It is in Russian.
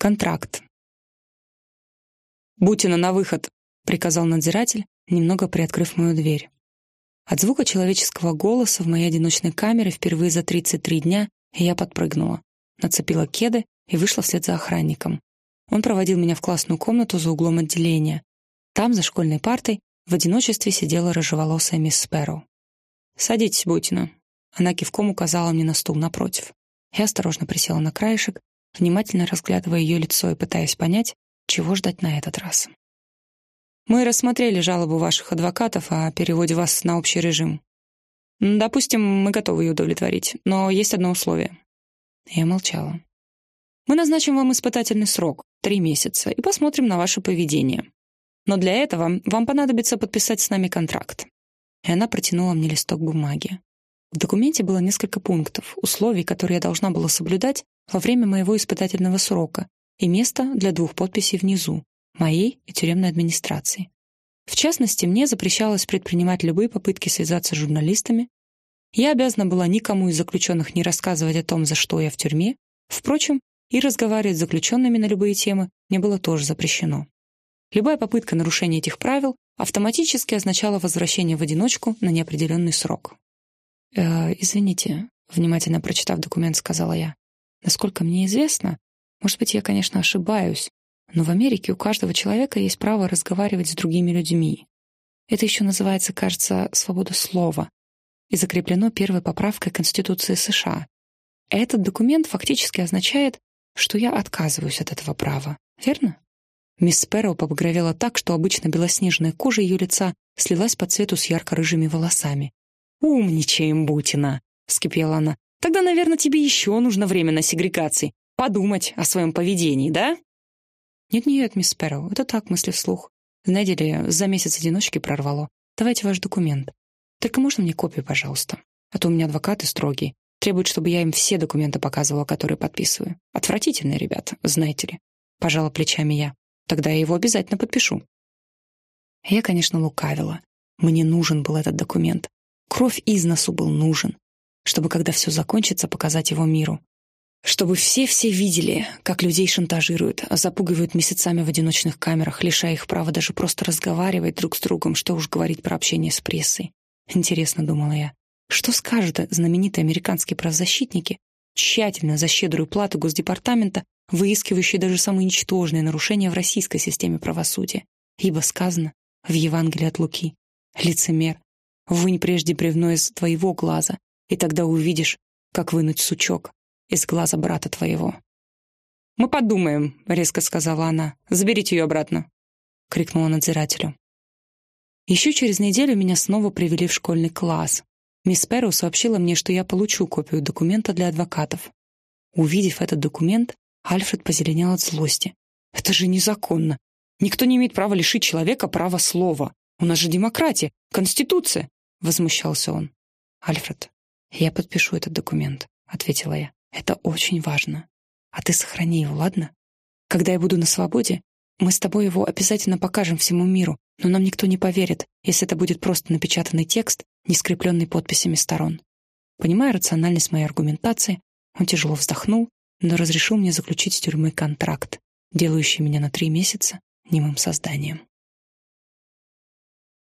Контракт. «Бутина на выход», — приказал надзиратель, немного приоткрыв мою дверь. От звука человеческого голоса в моей одиночной камере впервые за 33 дня я подпрыгнула, нацепила кеды и вышла вслед за охранником. Он проводил меня в классную комнату за углом отделения. Там, за школьной партой, в одиночестве сидела рыжеволосая мисс Спэрроу. «Садитесь, Бутина». Она кивком указала мне на стул напротив. Я осторожно присела на краешек внимательно разглядывая ее лицо и пытаясь понять, чего ждать на этот раз. «Мы рассмотрели жалобу ваших адвокатов о переводе вас на общий режим. Допустим, мы готовы ее удовлетворить, но есть одно условие». Я молчала. «Мы назначим вам испытательный срок — три месяца, и посмотрим на ваше поведение. Но для этого вам понадобится подписать с нами контракт». И она протянула мне листок бумаги. В документе было несколько пунктов, условий, которые я должна была соблюдать во время моего испытательного срока и место для двух подписей внизу, моей и тюремной администрации. В частности, мне запрещалось предпринимать любые попытки связаться с журналистами. Я обязана была никому из заключенных не рассказывать о том, за что я в тюрьме. Впрочем, и разговаривать с заключенными на любые темы мне было тоже запрещено. Любая попытка нарушения этих правил автоматически означала возвращение в одиночку на неопределенный срок. «Э, «Извините», — внимательно прочитав документ, сказала я. «Насколько мне известно, может быть, я, конечно, ошибаюсь, но в Америке у каждого человека есть право разговаривать с другими людьми. Это еще называется, кажется, свобода слова и закреплено первой поправкой Конституции США. Этот документ фактически означает, что я отказываюсь от этого права, верно?» Мисс Спэрроу побагровела так, что обычно белоснежная кожа ее лица слилась по цвету с ярко-рыжими волосами. «Умничаем, Бутина!» — вскипела она. «Тогда, наверное, тебе еще нужно время на сегрегации. Подумать о своем поведении, да?» «Нет-нет, мисс Перроу, это так, мысли вслух. Знаете ли, за месяц одиночки прорвало. Давайте ваш документ. Только можно мне копию, пожалуйста? А то у меня адвокаты строгие. Требуют, чтобы я им все документы показывала, которые подписываю. Отвратительные ребята, знаете ли. Пожала плечами я. Тогда я его обязательно подпишу. Я, конечно, лукавила. Мне нужен был этот документ. Кровь из носу был нужен, чтобы, когда все закончится, показать его миру. Чтобы все-все видели, как людей шантажируют, запугивают месяцами в одиночных камерах, лишая их права даже просто разговаривать друг с другом, что уж говорить про общение с прессой. Интересно, думала я, что скажут знаменитые американские правозащитники, тщательно за щедрую плату Госдепартамента, выискивающие даже самые ничтожные нарушения в российской системе правосудия. Ибо сказано в Евангелии от Луки, лицемер, Вынь прежде бревно из твоего глаза, и тогда увидишь, как вынуть сучок из глаза брата твоего. «Мы подумаем», — резко сказала она. «Заберите ее обратно», — крикнула надзирателю. Еще через неделю меня снова привели в школьный класс. Мисс Перроу сообщила мне, что я получу копию документа для адвокатов. Увидев этот документ, Альфред позеленел от злости. «Это же незаконно. Никто не имеет права лишить человека права слова. У нас же демократия, конституция. — возмущался он. «Альфред, я подпишу этот документ», — ответила я. «Это очень важно. А ты сохрани его, ладно? Когда я буду на свободе, мы с тобой его обязательно покажем всему миру, но нам никто не поверит, если это будет просто напечатанный текст, не скрепленный подписями сторон». Понимая рациональность моей аргументации, он тяжело вздохнул, но разрешил мне заключить с тюрьмой контракт, делающий меня на три месяца немым созданием.